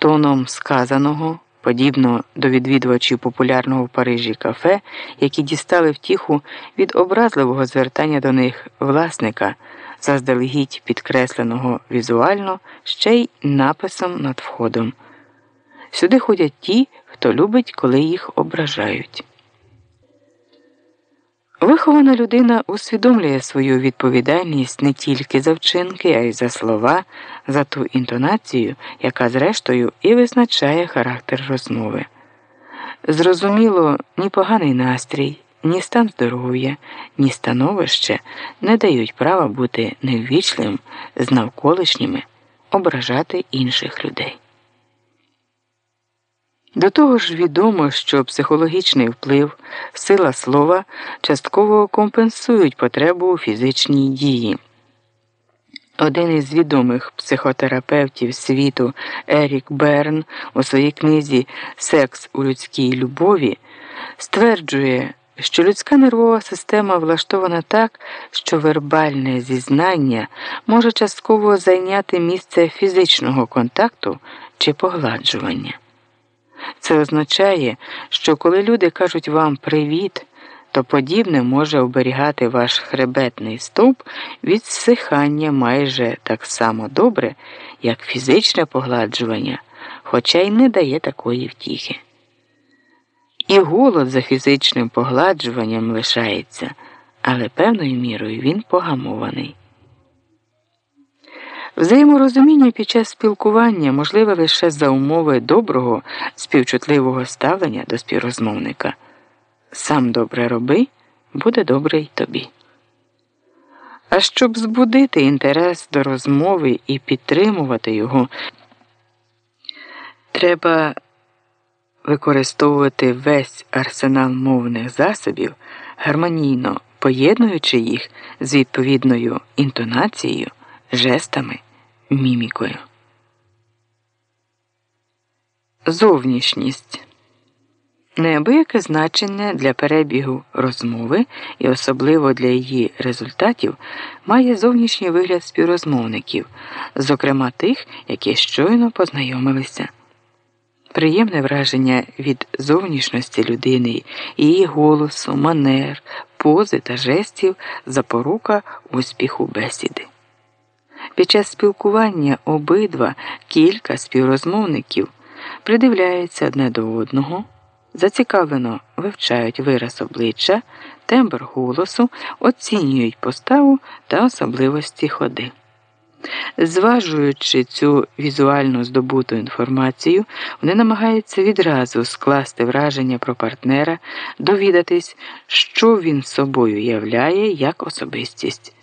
тоном сказаного, подібно до відвідувачів популярного в Парижі кафе, які дістали втіху від образливого звертання до них власника, заздалегідь підкресленого візуально, ще й написом над входом. Сюди ходять ті, хто любить, коли їх ображають. Вихована людина усвідомлює свою відповідальність не тільки за вчинки, а й за слова, за ту інтонацію, яка, зрештою, і визначає характер розмови. Зрозуміло, ні поганий настрій, ні стан здоров'я, ні становище не дають права бути неввічливим з навколишніми, ображати інших людей. До того ж відомо, що психологічний вплив, сила слова частково компенсують потребу у фізичній дії. Один із відомих психотерапевтів світу Ерік Берн у своїй книзі Секс у людській любові стверджує, що людська нервова система влаштована так, що вербальне зізнання може частково зайняти місце фізичного контакту чи погладжування. Це означає, що коли люди кажуть вам привіт, то подібне може оберігати ваш хребетний стовп від всихання майже так само добре, як фізичне погладжування, хоча й не дає такої втіхи. І голод за фізичним погладжуванням лишається, але певною мірою він погамований. Взаєморозуміння під час спілкування можливе лише за умови доброго, співчутливого ставлення до співрозмовника. Сам добре роби, буде добре й тобі. А щоб збудити інтерес до розмови і підтримувати його, треба використовувати весь арсенал мовних засобів, гармонійно поєднуючи їх з відповідною інтонацією, жестами мімікою. Зовнішність неабияке значення для перебігу розмови і особливо для її результатів має зовнішній вигляд співрозмовників, зокрема тих, які щойно познайомилися. Приємне враження від зовнішності людини, її голосу, манер, пози та жестів запорука успіху бесіди. Під час спілкування обидва кілька співрозмовників придивляються одне до одного, зацікавлено вивчають вираз обличчя, тембр голосу, оцінюють поставу та особливості ходи. Зважуючи цю візуально здобуту інформацію, вони намагаються відразу скласти враження про партнера, довідатись, що він собою являє як особистість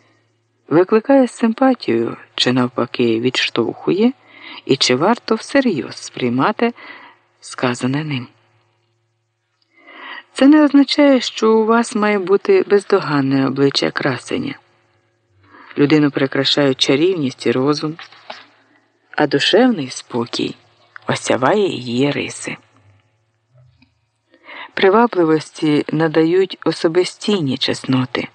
викликає симпатію чи навпаки відштовхує, і чи варто всерйоз сприймати сказане ним. Це не означає, що у вас має бути бездоганне обличчя красення. Людину прикрашають чарівність і розум, а душевний спокій осяває її риси. Привабливості надають особистійні чесноти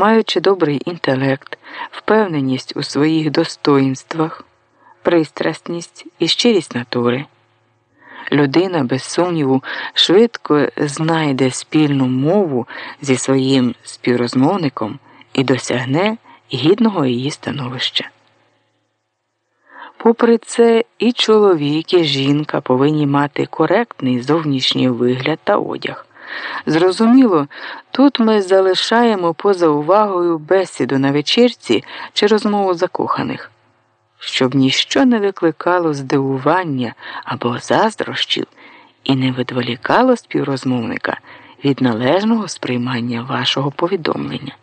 маючи добрий інтелект, впевненість у своїх достоїнствах, пристрасність і щирість натури. Людина, без сумніву, швидко знайде спільну мову зі своїм співрозмовником і досягне гідного її становища. Попри це, і чоловік, і жінка повинні мати коректний зовнішній вигляд та одяг. Зрозуміло, тут ми залишаємо поза увагою бесіду на вечірці чи розмову закоханих, щоб ніщо не викликало здивування або заздрощів і не відволікало співрозмовника від належного сприймання вашого повідомлення.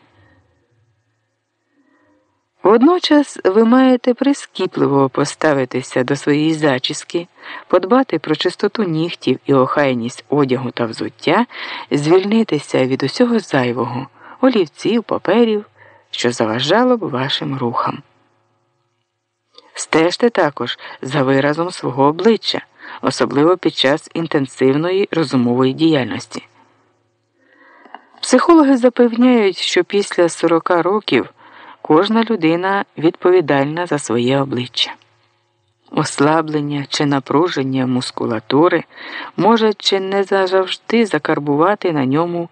Водночас ви маєте прискіпливо поставитися до своєї зачіски, подбати про чистоту нігтів і охайність одягу та взуття, звільнитися від усього зайвого, олівців, паперів, що заважало б вашим рухам. Стежте також за виразом свого обличчя, особливо під час інтенсивної розумової діяльності. Психологи запевняють, що після 40 років. Кожна людина відповідальна за своє обличчя. ослаблення чи напруження мускулатури може чи не завжди закарбувати на ньому